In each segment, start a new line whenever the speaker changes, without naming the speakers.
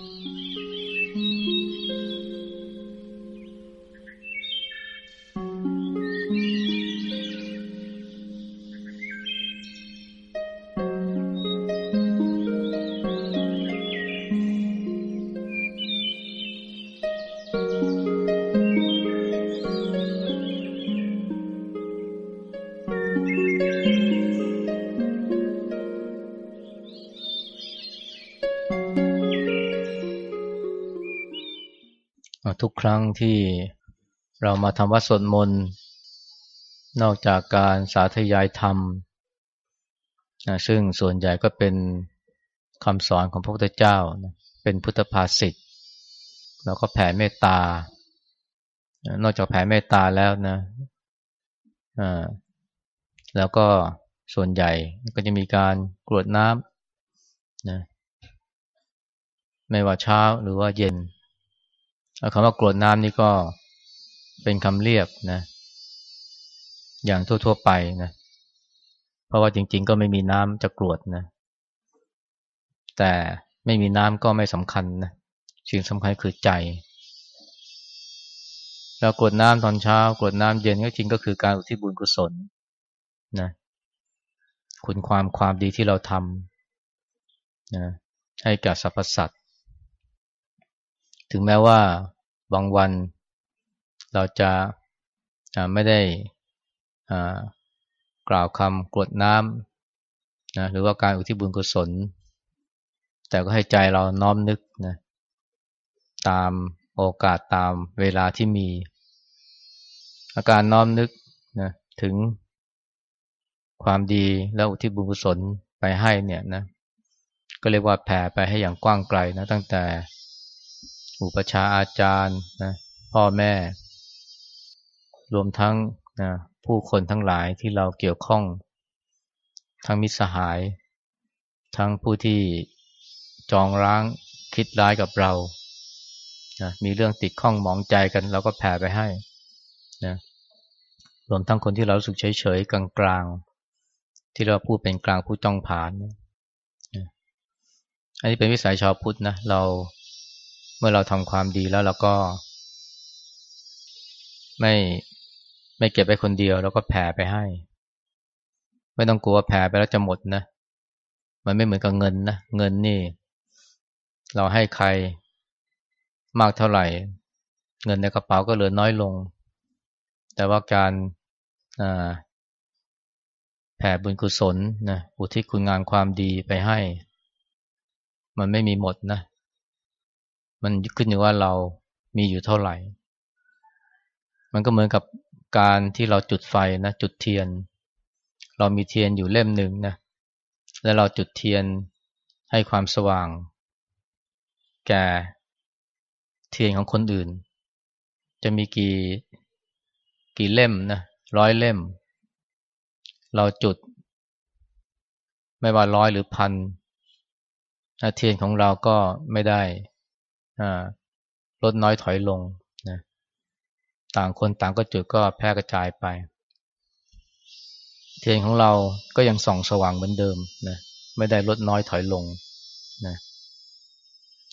ทุก ครั้งที่เรามาทำวัดสวดมนต์นอกจากการสาธยายธรรมนะซึ่งส่วนใหญ่ก็เป็นคำสอนของพระพุทธเจ้าเป็นพุทธภาษิตแล้วก็แผ่เมตตา นอกจากแผ่เมตตาแล้วนะแล้วก็ส่วนใหญ่ก็จะมีการกรวดน้ำนะไม่ว่าเช้าหรือว่าเย็น คำว่ากรวดน้ำนี่ก็เป็นคำเรียกนะ อย่างทั่ว ๆ ไปนะ เพราะว่าจริง ๆ ก็ไม่มีน้ำจะกรวดนะ แต่ไม่มีน้ำก็ไม่สำคัญนะสิ่งสำคัญคือใจแล้วกรวดน้ำตอนเช้ากรวดน้ำเย็นก็จริงก็คือการอุทิศบุญกุศลนะคุณความความดีที่เราทำนะให้กับสรรพสัตว์ ถึงแม้ว่าบางวันเราจะไม่ได้กล่าวคำกรวดน้ำนะหรือว่าการอุทิศบุญกุศล แต่ก็ให้ใจเราน้อมนึกนะตามโอกาสตามเวลาที่มี อาการน้อมนึกนะถึงความดีแล้วอุทิศบุญกุศลไปให้เนี่ยนะก็เรียกว่าแผ่ไปให้อย่างกว้างไกลนะตั้งแต่ อุปชาอาจารย์นะพ่อแม่ รวมทั้งนะผู้คนทั้งหลายที่เราเกี่ยวข้อง ทั้งมิตรสหาย ทั้งผู้ที่จองร้างคิดร้ายกับเรานะมีเรื่องติดข้องหมองใจกันเราก็แผ่ไปให้นะรวมทั้งคนที่เราสึกเฉยเฉยกลางกลางที่เราพูดเป็นกลางผู้จ้องผ่านนะอันนี้เป็นวิสัยชาวพุทธนะเรา เมื่อเราทำความดีแล้วเราก็ ไม่ไม่เก็บไปคนเดียว แล้วก็แผ่ไปให้ ไม่ต้องกลัวแผ่ไปแล้วจะหมดนะ มันไม่เหมือนกับเงินนะ เงินนี่ เราให้ใครมากเท่าไหร่ เงินในกระเป๋าก็เหลือน้อยลง แต่ว่าการแผ่บุญกุศลนะอุทิศคุณงานความดีไปให้ มันไม่มีหมดนะ มันขึ้นอยู่ว่าเรามีอยู่เท่าไหร่ มันก็เหมือนกับการที่เราจุดไฟนะจุดเทียน เรามีเทียนอยู่เล่มหนึ่งนะแล้วเราจุดเทียนให้ความสว่าง แก่เทียนของคนอื่น จะมีกี่กี่เล่มนะร้อยเล่ม เราจุด ไม่ว่าร้อยหรือพันเทียนของเราก็ไม่ได้ ลดน้อยถอยลงนะต่างคนต่างก็จุดก็แพร่กระจายไป เทียนของเราก็ยังส่องสว่างเหมือนเดิมนะไม่ได้ลดน้อยถอยลงนะ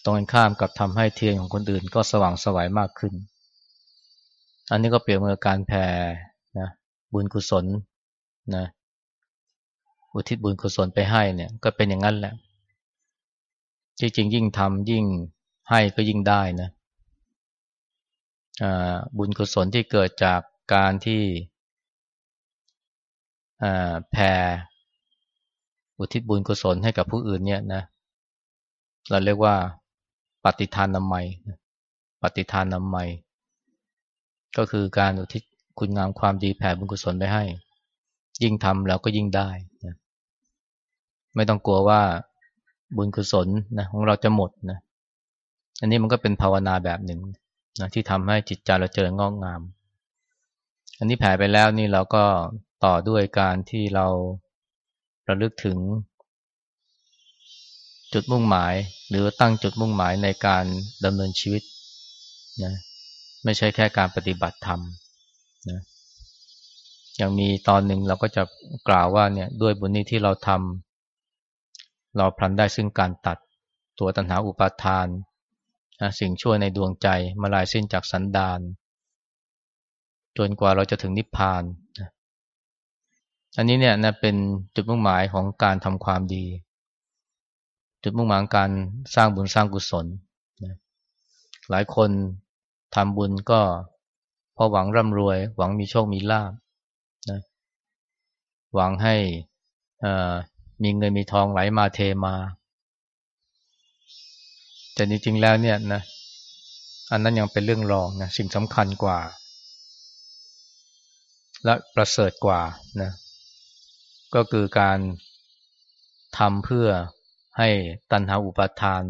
ตรงกันข้ามกับทำให้เทียนของคนอื่นก็สว่างสวายมากขึ้น อันนี้ก็เปรียบเหมือนการแผ่นะบุญกุศลนะอุทิศบุญกุศลไปให้เนี่ย ก็เป็นอย่างนั้นแหละจริงๆยิ่งทำยิ่ง ให้ก็ยิ่งได้นะบุญกุศลที่เกิดจากการที่แผ่อุทิศบุญกุศลให้กับผู้อื่นเนี่ยนะเราเรียกว่าปฏิทานนามัยปฏิทานนามัย ก็คือการอุทิศคุณงามความดีแผ่บุญกุศลไปให้ ยิ่งทำแล้วก็ยิ่งได้นะไม่ต้องกลัวว่าบุญกุศลนะของเราจะหมดนะ อันนี้มันก็เป็นภาวนาแบบหนึ่งนะที่ทำให้จิตใจเราเจริญงอกงาม อันนี้แผ่ไปแล้วนี่เราก็ต่อด้วยการที่เราระลึกถึง จุดมุ่งหมาย หรือตั้งจุดมุ่งหมายในการดำเนินชีวิตนะไม่ใช่แค่การปฏิบัติธรรมนะยังมีตอนหนึ่งเราก็จะกล่าวว่าเนี่ยด้วยบุญนี้ที่เราทำเราพลันได้ซึ่งการตัดตัวตัณหาอุปาทาน นะสิ่งชั่วในดวงใจมาลายสิ้นจากสันดานจนกว่าเราจะถึงนิพพานนะอันนี้เนี่ยนะเป็นจุดมุ่งหมายของการทำความดี จุดมุ่งหมายการสร้างบุญสร้างกุศลนะหลายคนทำบุญก็พราะหวังร่ำรวย หวังมีโชคมีลาภนะหวังให้มีเงินมีทองไหลมาเทมา แต่จริงๆแล้วเนี่ยนะอันนั้นยังเป็นเรื่องรองนะสิ่งสำคัญกว่า และประเสริฐกว่านะก็คือการทำเพื่อให้ตัณหาอุปาทาน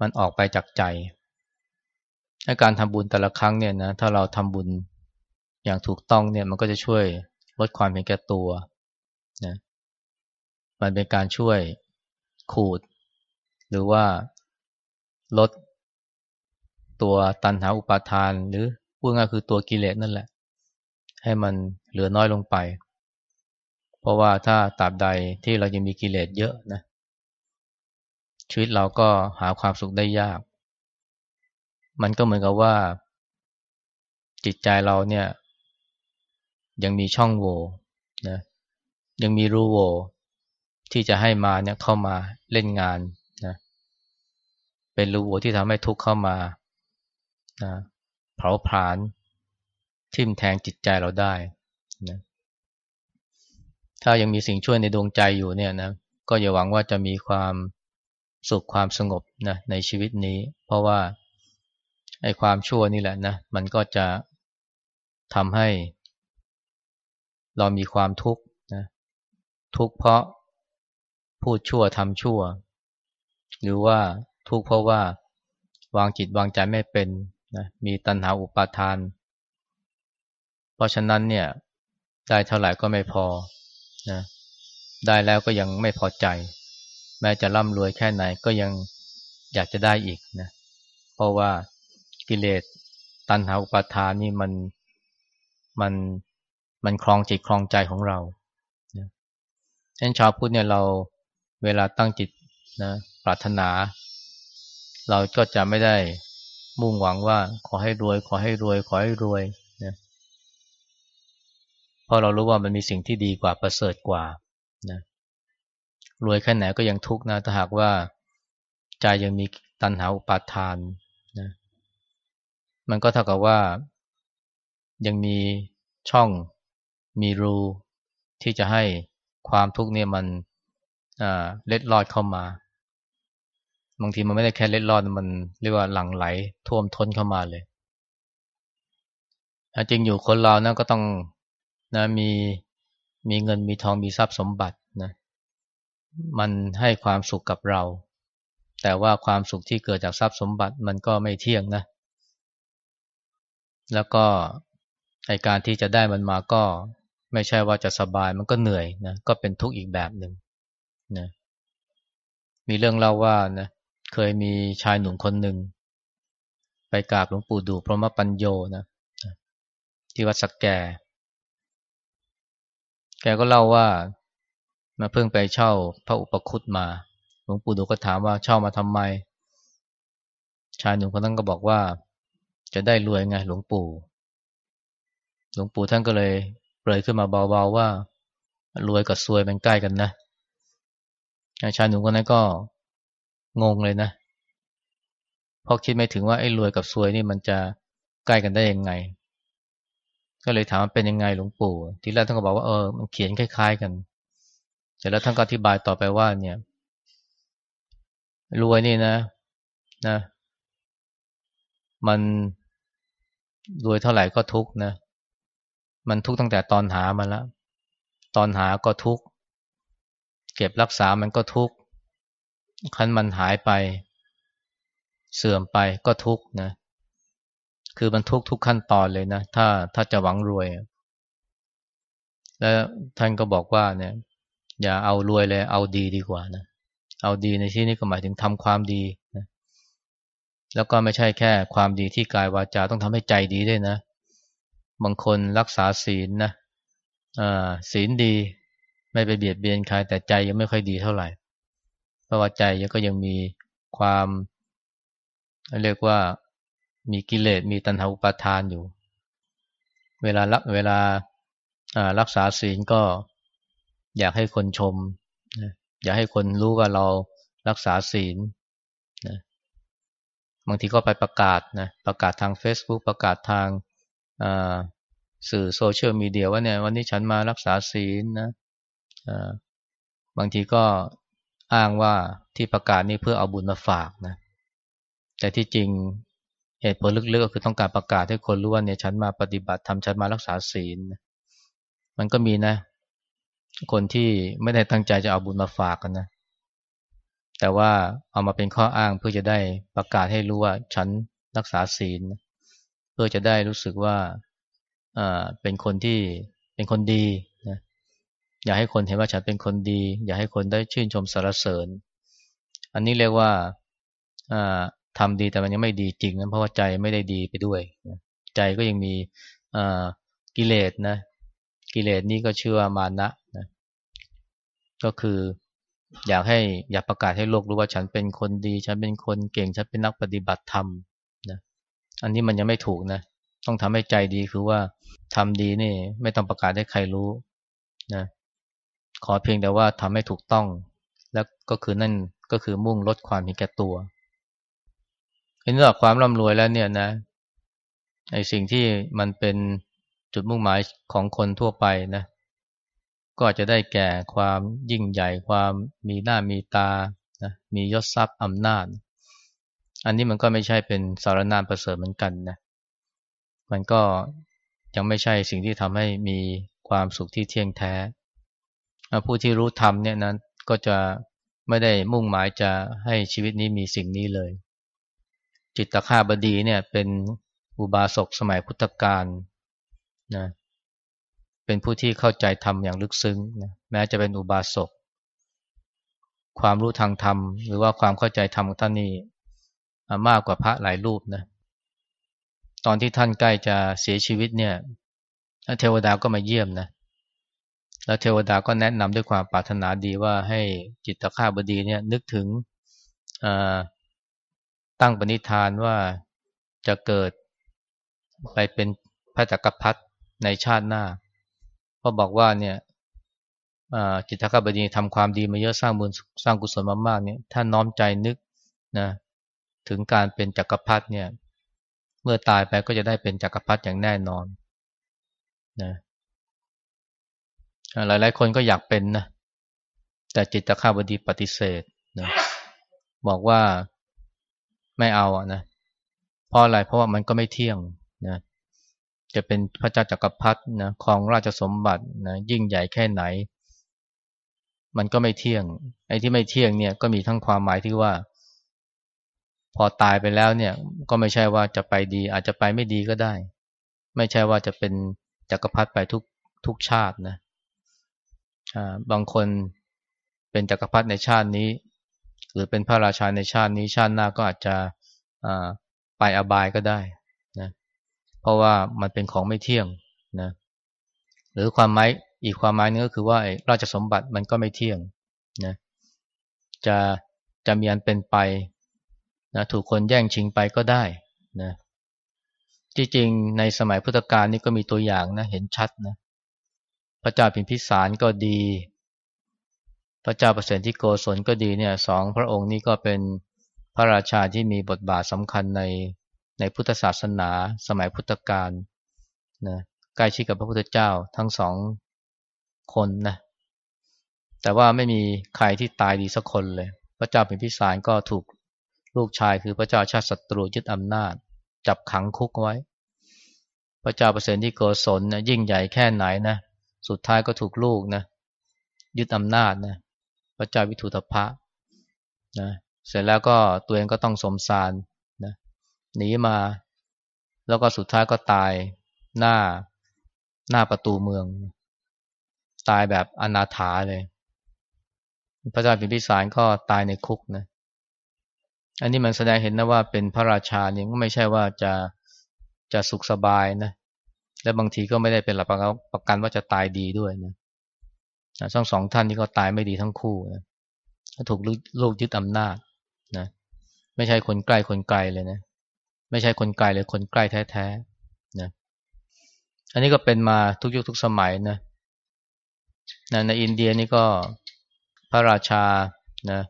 มันออกไปจากใจให้การทำบุญแต่ละครั้งเนี่ยนะถ้าเราทำบุญอย่างถูกต้องเนี่ยมันก็จะช่วยลดความเห็นแก่ตัวนะมันเป็นการช่วยขูด หรือว่าลดตัวตันหาอุปาทาน หรือพูดง่ายคือตัวกิเลสนั่นแหละ ให้มันเหลือน้อยลงไป เพราะว่าถ้าตราบใดที่เรายังมีกิเลสเยอะนะชีวิตเราก็หาความสุขได้ยาก มันก็เหมือนกับว่า จิตใจเราเนี่ย ยังมีช่องโหว่นะยังมีรูโหว่ที่จะให้มาเนี่ยเข้ามาเล่นงาน เป็นรูโหว่ที่ทำให้ทุกข์เข้ามานะเผาผลาญทิ่มแทงจิตใจเราได้นะถ้ายังมีสิ่งช่วยในดวงใจอยู่เนี่ยนะก็อย่าหวังว่าจะมีความสุขความสงบนะในชีวิตนี้ เพราะว่าไอ้ความชั่วนี่แหละนะมันก็จะทำให้ เรามีความทุกข์นะทุกข์เพราะพูดชั่วทำชั่ว หรือว่า ทุกข์เพราะว่าวางจิตวางใจไม่เป็นนะมีตัณหาอุปาทาน เพราะฉะนั้นเนี่ยได้เท่าไหร่ก็ไม่พอนะได้แล้วก็ยังไม่พอใจ แม้จะร่ำรวยแค่ไหนก็ยังอยากจะได้อีกนะเพราะว่ากิเลสตัณหาอุปาทานนี่มันมันมันคลองจิตคลองใจของเราฉะนั้นชาวพุทธเนี่ยเราเวลาตั้งจิตนะปรารถนา เราก็จะไม่ได้มุ่งหวังว่าขอให้รวย ขอให้รวย ขอให้รวยนะเพราะเรารู้ว่ามันมีสิ่งที่ดีกว่าประเสริฐกว่านะรวยแค่ไหนก็ยังทุกข์นะถ้าหากว่าใจยังมีตัณหาอุปาทานนะมันก็เท่ากับว่ายังมีช่องมีรูที่จะให้ความทุกข์เนี่ยมันเล็ดลอดเข้ามา บางทีมันไม่ได้แค่เล็ดลอดมันเรียกว่าหลั่งไหลท่วมท้นเข้ามาเลยจริงอยู่คนเรานะก็ต้องนะมีมีเงินมีทองมีทรัพย์สมบัตินะมันให้ความสุขกับเรา แต่ว่าความสุขที่เกิดจากทรัพย์สมบัติมันก็ไม่เที่ยงนะ แล้วก็ไอการที่จะได้มันมาก็ไม่ใช่ว่าจะสบายมันก็เหนื่อยนะก็เป็นทุกข์อีกแบบหนึ่งนะมีเรื่องเล่าว่านะ เคยมีชายหนุ่มคนหนึ่ง ไปกราบหลวงปู่ดูพระมปัญโยนะที่วัดสักแก แกก็เล่าว่ามาเพิ่งไปเช่าพระอุปคุตมา หลวงปู่ดูก็ถามว่าเช่ามาทำไม ชายหนุ่มคนนั้นก็บอกว่า จะได้รวยไงหลวงปู่ หลวงปู่ท่านก็เลยเปรยขึ้นมาเบาๆว่ารวยกับซวยมันใกล้กันนะชายหนุ่มคนนั้นก็ งงเลยนะเพราะคิดไม่ถึงว่าไอ้รวยกับซวยนี่มันจะใกล้กันได้ยังไง ก็เลยถามเป็นยังไงหลวงปู่ ทีแรกท่านก็บอกว่าเออมันเขียนคล้าย ๆ กันแต่แล้วท่านก็อธิบายต่อไปว่า เนี่ย รวยนี่นะ นะ มันรวยเท่าไหร่ก็ทุกนะ มันทุกตั้งแต่ตอนหามาแล้วตอนหาก็ทุกเก็บรักษามันก็ทุก คันมันหายไป เสื่อมไปก็ทุกนะ คือมันทุกทุกขั้นตอนเลยนะ ถ้าถ้าจะหวังรวย แล้วท่านก็บอกว่าเนี่ย อย่าเอารวยเลย เอาดีดีกว่านะ เอาดีในที่นี้ก็หมายถึงทำความดีนะแล้วก็ไม่ใช่แค่ความดีที่กายวาจาต้องทำให้ใจดีด้วยนะ บางคนรักษาศีลนะศีลดี ไม่ไปเบียดเบียนใครแต่ใจยังไม่ค่อยดีเท่าไหร่ เพราะว่าใจยังก็ยังมีความเรียกว่ามีกิเลสมีตัณหาอุปาทานอยู่ เวลารักเวลารักษาศีลก็อยากให้คนชมอยากให้คนรู้ว่าเรารักษาศีลนะบางทีก็ไปประกาศนะประกาศทาง Facebook ประกาศทางสื่อโซเชียลมีเดียว่าเนี่ยวันนี้ฉันมารักษาศีลนะบางทีก็ อ้างว่าที่ประกาศนี้เพื่อเอาบุญมาฝากนะแต่ที่จริงเหตุผลลึกๆก็คือต้องการประกาศให้คนรู้ว่าเนี่ยฉันมาปฏิบัติทำฉันมารักษาศีลมันก็มีนะ คนที่ไม่ได้ตั้งใจจะเอาบุญมาฝากกันนะ แต่ว่าเอามาเป็นข้ออ้างเพื่อจะได้ประกาศให้รู้ว่าฉันรักษาศีล เพื่อจะได้รู้สึกว่าอ่าเป็นคนที่เป็นคนดี อยากให้คนเห็นว่าฉันเป็นคนดี อยากให้คนได้ชื่นชมสรรเสริญ อันนี้เรียกว่าทำดีแต่มันยังไม่ดีจริงนะเพราะว่าใจไม่ได้ดีไปด้วย ใจก็ยังมีกิเลสนะกิเลสนี้ก็ชื่อว่ามานะนะก็คืออยากให้อยากประกาศให้โลกรู้ว่าฉันเป็นคนดี ฉันเป็นคนเก่งฉันเป็นนักปฏิบัติธรรมนะอันนี้มันยังไม่ถูกนะต้องทำให้ใจดีคือว่าทำดีนี่ ไม่ต้องประกาศให้ใครรู้นะ ขอเพียงแต่ว่าทำให้ถูกต้อง แล้วก็คือนั่นก็คือมุ่งลดความเห็นแก่ตัวเห็นว่าความร่ำรวยแล้วเนี่ยนะไอสิ่งที่มันเป็นจุดมุ่งหมายของคนทั่วไปนะ ก็อาจจะได้แก่ความยิ่งใหญ่ความมีหน้ามีตานะมียศทรัพย์อำนาจ อันนี้มันก็ไม่ใช่เป็นสารนามประเสริฐเหมือนกันนะมันก็ยังไม่ใช่สิ่งที่ทำให้มีความสุขที่เที่ยงแท้ ผู้ที่รู้ธรรมเนี่ยนั้นก็จะไม่ได้มุ่งหมายจะให้ชีวิตนี้มีสิ่งนี้เลย จิตตคาบดีเนี่ยเป็นอุบาสกสมัยพุทธกาลนะเป็นผู้ที่เข้าใจธรรมอย่างลึกซึ้งนะแม้จะเป็นอุบาสกความรู้ทางธรรม หรือว่าความเข้าใจธรรมของท่านนี่มากกว่าพระหลายรูปนะตอนที่ท่านใกล้จะเสียชีวิตเนี่ยเทวดาก็มาเยี่ยมนะ แล้วเทวดาก็แนะนำด้วยความปรารถนาดีว่าให้จิตตคาบดีเนี่ยนึกถึงตั้งปณิธานว่าจะเกิดไปเป็นพระจักรพรรดิในชาติหน้า เพราะบอกว่าเนี่ยจิตตคบดีทำความดีมาเยอะสร้างบุญสร้างกุศลมามากเนี่ยถ้าน้อมใจนึกนะถึงการเป็นจักรพรรดิเนี่ย เมื่อตายไปก็จะได้เป็นจักรพรรดิอย่างแน่นอนนะ หลายหลายคนก็อยากเป็นนะ แต่จิตตคบดีปฏิเสธนะบอกว่าไม่เอาอะนะเพราะอะไรเพราะว่ามันก็ไม่เที่ยงนะจะเป็นพระเจ้าจักรพรรดินะครองราชสมบัตินะยิ่งใหญ่แค่ไหน มันก็ไม่เที่ยง ไอ้ที่ไม่เที่ยงเนี่ยก็มีทั้งความหมายที่ว่า พอตายไปแล้วเนี่ย ก็ไม่ใช่ว่าจะไปดี อาจจะไปไม่ดีก็ได้ ไม่ใช่ว่าจะเป็นจักรพรรดิไปทุกทุกชาตินะ บางคนเป็นจักรพรรดิในชาตินี้ หรือเป็นพระราชาในชาตินี้ ชาติหน้าก็อาจจะไปอบายก็ได้นะเพราะว่ามันเป็นของไม่เที่ยงนะหรือความหมายอีกความหมายนึงก็คือว่าราชสมบัติมันก็ไม่เที่ยงนะจะจะมีอันเป็นไปนะถูกคนแย่งชิงไปก็ได้นะจริงๆในสมัยพุทธกาลนี่ก็มีตัวอย่างนะเห็นชัดนะ พระเจ้าพิมพิสารก็ดี พระเจ้าประเสริฐที่โกศลก็ดีเนี่ยสองพระองค์นี้ก็เป็นพระราชาที่มีบทบาทสำคัญในในพุทธศาสนาสมัยพุทธกาลนะใกล้ชิดกับพระพุทธเจ้าทั้งสองคนนะแต่ว่าไม่มีใครที่ตายดีสักคนเลย พระเจ้าเป็นพิสารก็ถูกลูกชายคือพระเจ้าชาติศัตรูยึดอำนาจ จับขังคุกไว้ พระเจ้าประเสริฐที่โกศลนะยิ่งใหญ่แค่ไหนนะ สุดท้ายก็ถูกลูกนะยึดอำนาจนะพระเจ้าวิถุตภะนะเสร็จแล้วก็ตัวเองก็ต้องสมสารนะหนีมา แล้วก็สุดท้ายก็ตายหน้าหน้าประตูเมือง ตายแบบอนาถาเลย พระเจ้าพิมพิสารก็ตายในคุกนะอันนี้มันแสดงเห็นนะว่าเป็นพระราชาเนี่ยไม่ใช่ว่าจะจะสุขสบายนะ และบางทีก็ไม่ได้เป็นหลักประกันว่าจะตายดีด้วยนะทั้งสองท่านนี้ก็ตายไม่ดีทั้งคู่นะถูกลูกยึดอำนาจนะไม่ใช่คนใกล้คนไกลเลยนะ ไม่ใช่คนไกลเลยคนใกล้แท้ๆนะอันนี้ก็เป็นมาทุกยุคทุกสมัยนะนะในอินเดียนี่ก็พระราชานะ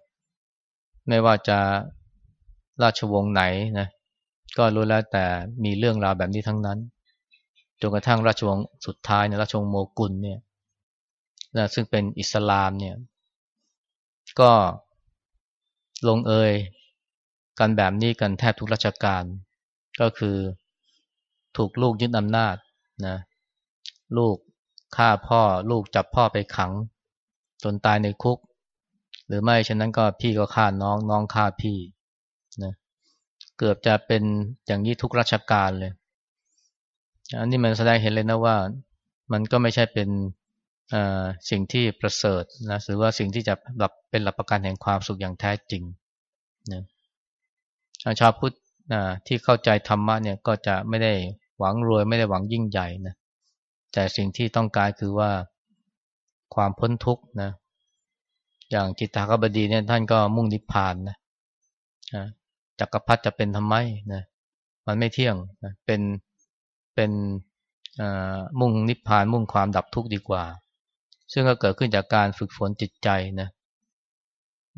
ไม่ว่าจะราชวงศ์ไหนนะก็รู้แล้วแต่มีเรื่องราวแบบนี้ทั้งนั้น จนกระทั่งราชวงศ์สุดท้ายเนี่ยราชวงศ์โมกุลเนี่ยนะซึ่งเป็นอิสลามเนี่ยก็ลงเอยกันแบบนี้กันแทบทุกราชการ ก็คือถูกลูกยึดอำนาจนะลูกฆ่าพ่อลูกจับพ่อไปขัง จนตายในคุก หรือไม่ฉะนั้นก็พี่ก็ฆ่าน้องน้องฆ่าพี่นะเกือบจะเป็นอย่างนี้ทุกราชการเลย อันนี้มันแสดงเห็นเลยนะว่ามันก็ไม่ใช่เป็นสิ่งที่ประเสริฐนะหรือว่าสิ่งที่จะหลับเป็นหลักประกันแห่งความสุขอย่างแท้จริงนะชาวพุทธที่เข้าใจธรรมะเนี่ยก็จะไม่ได้หวังรวยไม่ได้หวังยิ่งใหญ่นะแต่สิ่งที่ต้องการคือว่าความพ้นทุกข์นะอย่างจิตตากบดีเนี่ยท่านก็มุ่งนิพพานนะจักรพรรดิจะเป็นทำไมนะมันไม่เที่ยงนะเป็น เป็นมุ่งนิพพานมุ่งความดับทุกข์ดีกว่า ซึ่งก็เกิดขึ้นจากการฝึกฝนจิตใจนะ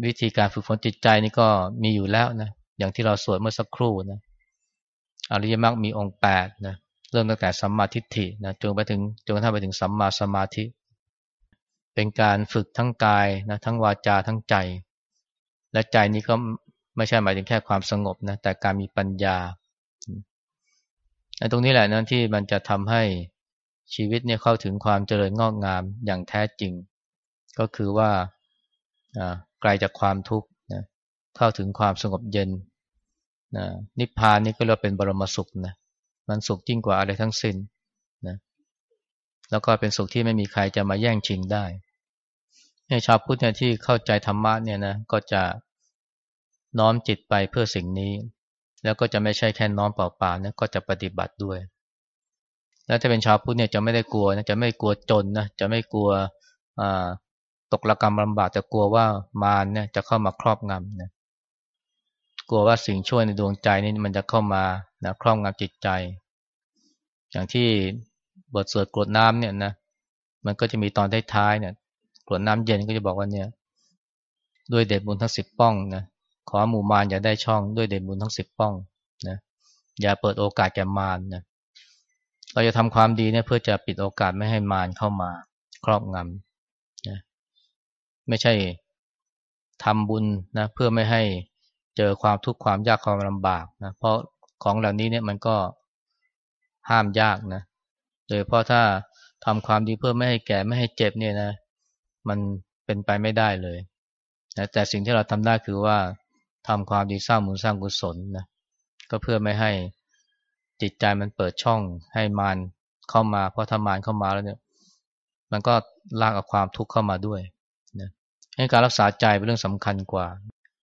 วิธีการฝึกฝนจิตใจนี่ก็มีอยู่แล้วนะอย่างที่เราสวดเมื่อสักครู่นะอริยมรรคมีองค์แปดนะเริ่มตั้งแต่สัมมาทิฏฐินะจนไปถึงจนกระทั่งไปถึงสัมมาสมาธิ เป็นการฝึกทั้งกายนะทั้งวาจาทั้งใจ และใจนี้ก็ไม่ใช่หมายถึงแค่ความสงบนะแต่การมีปัญญา ตรงนี้แหละนะที่มันจะทำให้ชีวิตเนี่ยเข้าถึงความเจริญงอกงามอย่างแท้จริง ก็คือว่าไกลจากความทุกข์นะเข้าถึงความสงบเย็นนะนิพพานนี่ก็เรียกเป็นบรมสุขนะมันสุขยิ่งกว่าอะไรทั้งสิ้นนะแล้วก็เป็นสุขที่ไม่มีใครจะมาแย่งชิงได้ให้ชาวพุทธเนี่ยที่เข้าใจธรรมะเนี่ยนะก็จะน้อมจิตไปเพื่อสิ่งนี้ แล้วก็จะไม่ใช่แค่น้อมเปล่าๆนะก็จะปฏิบัติด้วย แล้วถ้าเป็นชาวพุทธเนี่ยจะไม่ได้กลัวนะจะไม่กลัวจนนะจะไม่กลัวตกระกรรมลำบากจะกลัวว่ามารเนี่ยจะเข้ามาครอบงำนะกลัวว่าสิ่งช่วยในดวงใจนี่มันจะเข้ามานะครอบงำจิตใจ อย่างที่บทสวดกรวดน้ำเนี่ยนะมันก็จะมีตอนท้ายๆเนี่ยกรวดน้ำเย็นก็จะบอกว่าเนี่ย ด้วยเดชบุญทั้งสิบป้องนะ ขอหมู่มารอย่าได้ช่องด้วยเดชบุญทั้งสิบป้องนะอย่าเปิดโอกาสแก่มารนะเราจะทำความดีเนี่ยเพื่อจะปิดโอกาสไม่ให้มารเข้ามาครอบงำนะไม่ใช่ทำบุญนะเพื่อไม่ให้เจอความทุกข์ความยากความลำบากนะเพราะของเหล่านี้เนี่ยมันก็ห้ามยากนะโดยเพราะถ้าทำความดีเพื่อไม่ให้แก่ไม่ให้เจ็บเนี่ยนะ มันเป็นไปไม่ได้เลยนะแต่สิ่งที่เราทำได้คือว่า ทำความดีสร้างบุญสร้างกุศลนะก็เพื่อไม่ให้จิตใจมันเปิดช่องให้มารเข้ามา เพราะถ้ามารเข้ามาแล้วเนี่ย มันก็ลากเอาความทุกข์เข้ามาด้วยนะให้การรักษาใจเป็นเรื่องสำคัญกว่า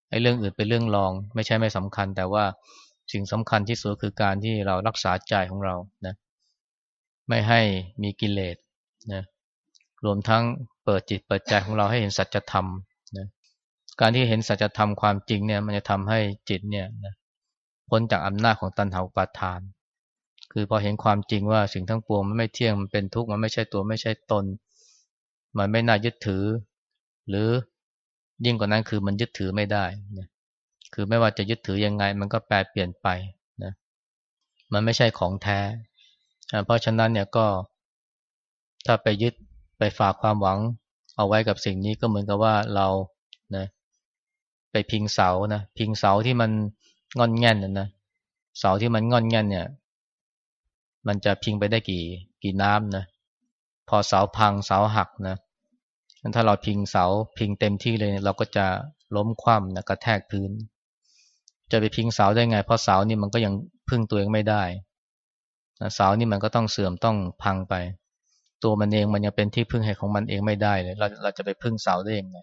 ไอ้เรื่องอื่นเป็นเรื่องรอง ไม่ใช่ไม่สำคัญ แต่ว่าสิ่งสำคัญที่สุดคือการที่เรารักษาใจของเรานะไม่ให้มีกิเลสนะรวมทั้งเปิดจิตเปิดใจของเราให้เห็นสัจธรรม การที่เห็นสัจธรรมความจริงเนี่ย มันจะทำให้จิตเนี่ยนะพ้นจากอำนาจของตัณหาอุปาทาน คือพอเห็นความจริงว่าสิ่งทั้งปวงมันไม่เที่ยงมันเป็นทุกข์มันไม่ใช่ตัวไม่ใช่ตน มันไม่น่ายึดถือ หรือยิ่งกว่านั้นคือมันยึดถือไม่ได้นะคือไม่ว่าจะยึดถือยังไง มันก็แปรเปลี่ยนไปนะมันไม่ใช่ของแท้ เพราะฉะนั้นเนี่ยก็ถ้าไปยึดไปฝากความหวังเอาไว้กับสิ่งนี้ก็เหมือนกับว่าเรานะ ไปพิงเสานะพิงเสาที่มันงอนแง่นนะเสาที่มันงอนแง่นเนี่ย มันจะพิงไปได้กี่กี่น้ำนะพอเสาพังเสาหักนะถ้าเราพิงเสาพิงเต็มที่เลย เราก็จะล้มคว่ำนะกระแทกพื้น จะไปพิงเสาได้ไง เพราะเสานี่มันก็ยังพึ่งตัวเองไม่ได้เสานี่มันก็ต้องเสื่อมต้องพังไป ตัวมันเองมันยังเป็นที่พึ่งให้ของมันเองไม่ได้เลย เราเราจะไปพึ่งเสาได้ยังไง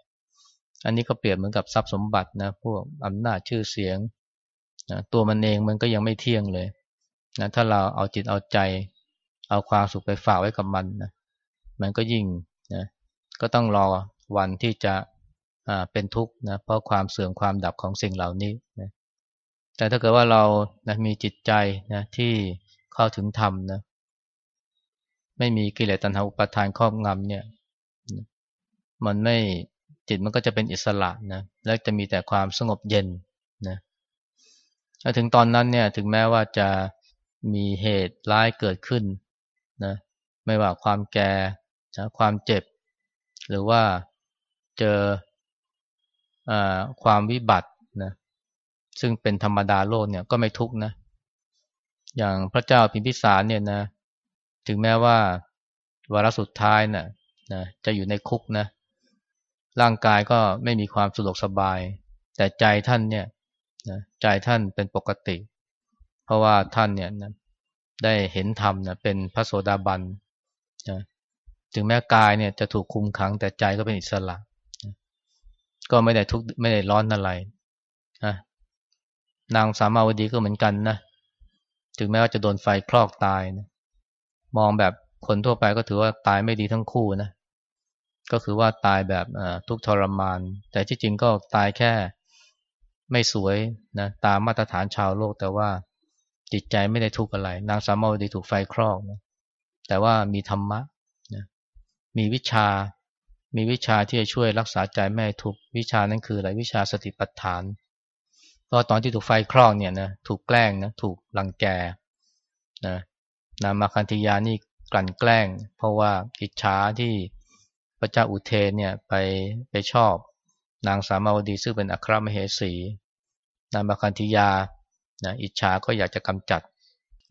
อันนี้ก็เปรียบเหมือนกับทรัพย์สมบัตินะพวกอำนาจชื่อเสียงนะตัวมันเองมันก็ยังไม่เที่ยงเลยนะถ้าเราเอาจิตเอาใจ เอาความสุขไปฝากไว้กับมันนะมันก็ยิ่งนะก็ต้องรอวันที่จะเป็นทุกข์นะเพราะความเสื่อมความดับของสิ่งเหล่านี้นะแต่ถ้าเกิดว่าเรานะมีจิตใจนะที่เข้าถึงธรรมนะไม่มีกิเลสตัณหาอุปาทานครอบงำเนี่ย มันไม่ จิตมันก็จะเป็นอิสระนะและจะมีแต่ความสงบเย็นนะถึงตอนนั้นเนี่ยถึงแม้ว่าจะมีเหตุร้ายเกิดขึ้นนะไม่ว่าความแก่นะความเจ็บ หรือว่าเจออความวิบัตินะซึ่งเป็นธรรมดาโลกเนี่ยก็ไม่ทุกนะ อย่างพระเจ้าพิมพิสารเนี่ยนะ ถึงแม้ว่าวาระสุดท้ายนะ่ะนะจะอยู่ในคุกนะ ร่างกายก็ไม่มีความสะดวกสบาย แต่ใจท่านเนี่ยนะใจท่านเป็นปกติ เพราะว่าท่านเนี่ยนะได้เห็นธรรมนะเป็นพระโสดาบันนะถึงแม้กายเนี่ยจะถูกคุมขัง แต่ใจก็เป็นอิสระนะก็ไม่ได้ทุกข์ไม่ได้ร้อนอะไรนะนางสามาวดีก็เหมือนกันนะถึงแม้ว่าจะโดนไฟคลอกตายนะมองแบบคนทั่วไปก็ถือว่าตายไม่ดีทั้งคู่นะ ก็คือว่าตายแบบทุกทรมาน แต่ที่จริงก็ตายแค่ไม่สวยนะตามมาตรฐานชาวโลก แต่ว่าจิตใจไม่ได้ทุกข์อะไร นางสามาวดีถูกไฟคลอกนะแต่ว่ามีธรรมะนะมีวิชา มีวิชาที่จะช่วยรักษาใจไม่ให้ทุกข์วิชานั้นคืออะไรวิชาสติปัฏฐานเพราะตอนที่ถูกไฟคลอกเนี่ยนะถูกแกล้งนะถูกลังแกนะนามาคันธิยานี่กลั่นแกล้ง เพราะว่าอิจฉาที่ พระเจ้าอุเทนเนี่ยไปไปชอบ นางสามาวดีซึ่งเป็นอัครมเหสี นางมาคันธิยานะอิจฉาก็อยากจะกำจัด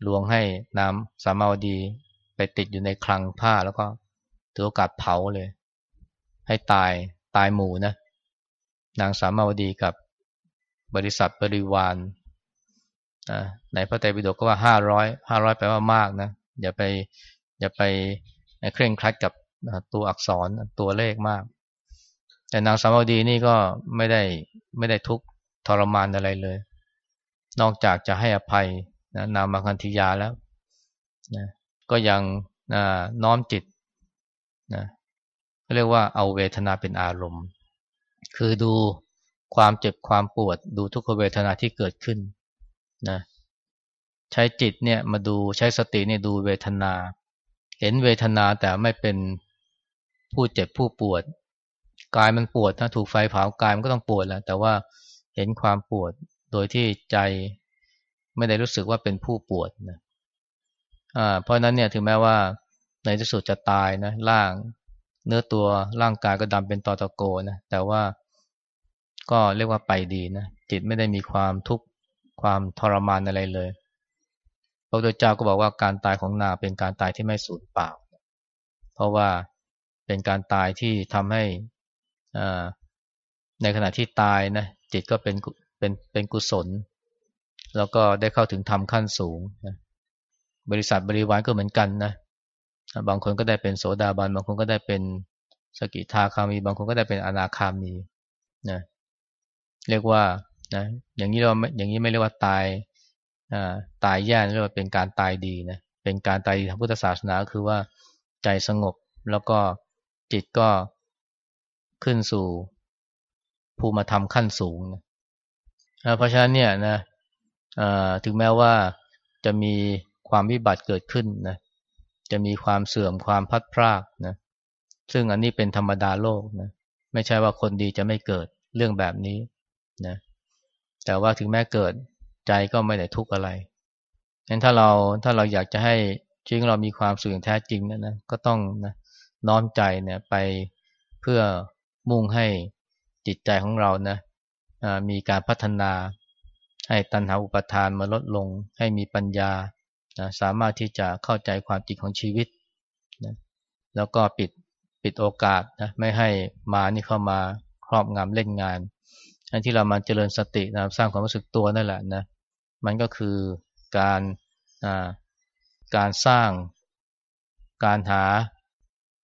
ลวงให้นางสามาวดีไปติดอยู่ในคลังผ้าแล้วก็ถือโอกาสเผาเลย ให้ตายตายหมู่นะ นางสามาวดีกับบริษัทบริวารในพระไตรปิฎกก็ว่าห้าร้อยห้าร้อยแปลว่ามากนะอย่าไปอย่าไปเคร่งครัดกับ ตัวอักษรตัวเลขมาก แต่นางสาวดีนี่ก็ไม่ได้ไม่ได้ทุกทรมานอะไรเลย นอกจากจะให้อภัยนะนามาคันธิยาแล้วนะก็ยังนะน้อมจิตนะเรียกว่าเอาเวทนาเป็นอารมณ์ คือดูความเจ็บความปวด ดูทุกขเวทนาที่เกิดขึ้นนะใช้จิตเนี่ยมาดูใช้สติเนี่ยดูเวทนา เห็นเวทนาแต่ไม่เป็น ผู้เจ็บผู้ปวด กายมันปวดถ้าถูกไฟเผากายมันก็ต้องปวดแหละแต่ว่าเห็นความปวดโดยที่ใจไม่ได้รู้สึกว่าเป็นผู้ปวดนะอ่าเพราะนั้นเนี่ยถึงแม้ว่าในที่สุดจะตายนะร่างเนื้อตัวร่างกายก็ดำเป็นตอตะโกนะแต่ว่าก็เรียกว่าไปดีนะจิตไม่ได้มีความทุกข์ความทรมานอะไรเลยพระพุทธเจ้าก็บอกว่าการตายของนาเป็นการตายที่ไม่สูญเปล่า เพราะว่า เป็นการตายที่ทำให้ในขณะที่ตายนะจิตก็เป็นเป็นเป็นกุศล แล้วก็ได้เข้าถึงธรรมขั้นสูงนะบริษัทบริวารก็เหมือนกันนะบางคนก็ได้เป็นโสดาบันบางคนก็ได้เป็นสกิทาคามี บางคนก็ได้เป็นอนาคามีนะเรียกว่านะอย่างนี้เราอย่างนี้ไม่เรียกว่าตายตายแย่เรียกว่าเป็นการตายดีนะเป็นการตายดีทางพุทธศาสนาคือว่าใจสงบแล้วก็ จิตก็ขึ้นสู่ภูมิธรรมขั้นสูงนะเพราะฉะนั้นเนี่ยนะถึงแม้ว่าจะมีความวิบัติเกิดขึ้นนะจะมีความเสื่อมความพัดพรากนะซึ่งอันนี้เป็นธรรมดาโลกนะไม่ใช่ว่าคนดีจะไม่เกิดเรื่องแบบนี้นะแต่ว่าถึงแม้เกิดใจก็ไม่ได้ทุกข์อะไรงั้นถ้าเราถ้าเราอยากจะให้ชีวิตเรามีความสุขอย่างแท้จริงนะนะก็ต้องนะ น้อมใจเนี่ยไปเพื่อมุ่งให้จิตใจของเรานะมีการพัฒนาให้ตัณหาอุปทานมาลดลง ให้มีปัญญานะสามารถที่จะเข้าใจความจริงของชีวิตนะแล้วก็ปิดปิดโอกาสนะไม่ให้มานี่เข้ามาครอบงำเล่นงานอันที่เรามาเจริญสตินะสร้างความรู้สึกตัวนั่นแหละนะมันก็คือการการสร้างการหา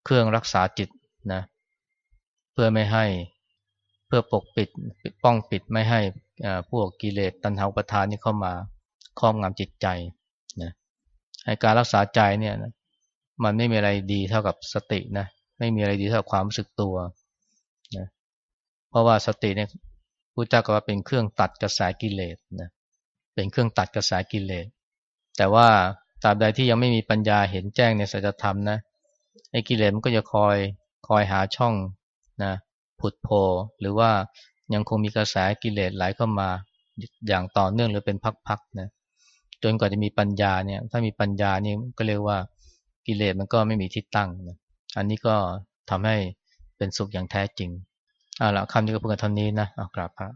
เครื่องรักษาจิตนะเพื่อไม่ให้เพื่อปกปิดป้องปิดไม่ให้พวกกิเลสตัณหาอุปทานนี่เข้ามาครอบงำจิตใจนะให้การรักษาใจเนี่ยนะมันไม่มีอะไรดีเท่ากับสตินะไม่มีอะไรดีเท่าความรู้สึกตัวนะเพราะว่าสติเนี่ยพระเจ้าก็ว่าเป็นเครื่องตัดกระแสกิเลสนะเป็นเครื่องตัดกระแสกิเลสแต่ว่าตราบใดที่ยังไม่มีปัญญาเห็นแจ้งในสัจธรรมนะ ไอ้กิเลสมันก็จะคอยคอยหาช่องนะผุดโผล่หรือว่ายังคงมีกระแสกิเลสไหลเข้ามาอย่างต่อเนื่องหรือเป็นพักๆนะจนกว่าจะมีปัญญาเนี่ย ถ้ามีปัญญานี่ก็เรียกว่ากิเลสมันก็ไม่มีที่ตั้งนะอันนี้ก็ทำให้เป็นสุขอย่างแท้จริงเอาละคำนี้ก็เพื่อเท่านี้นะเอากราบพระ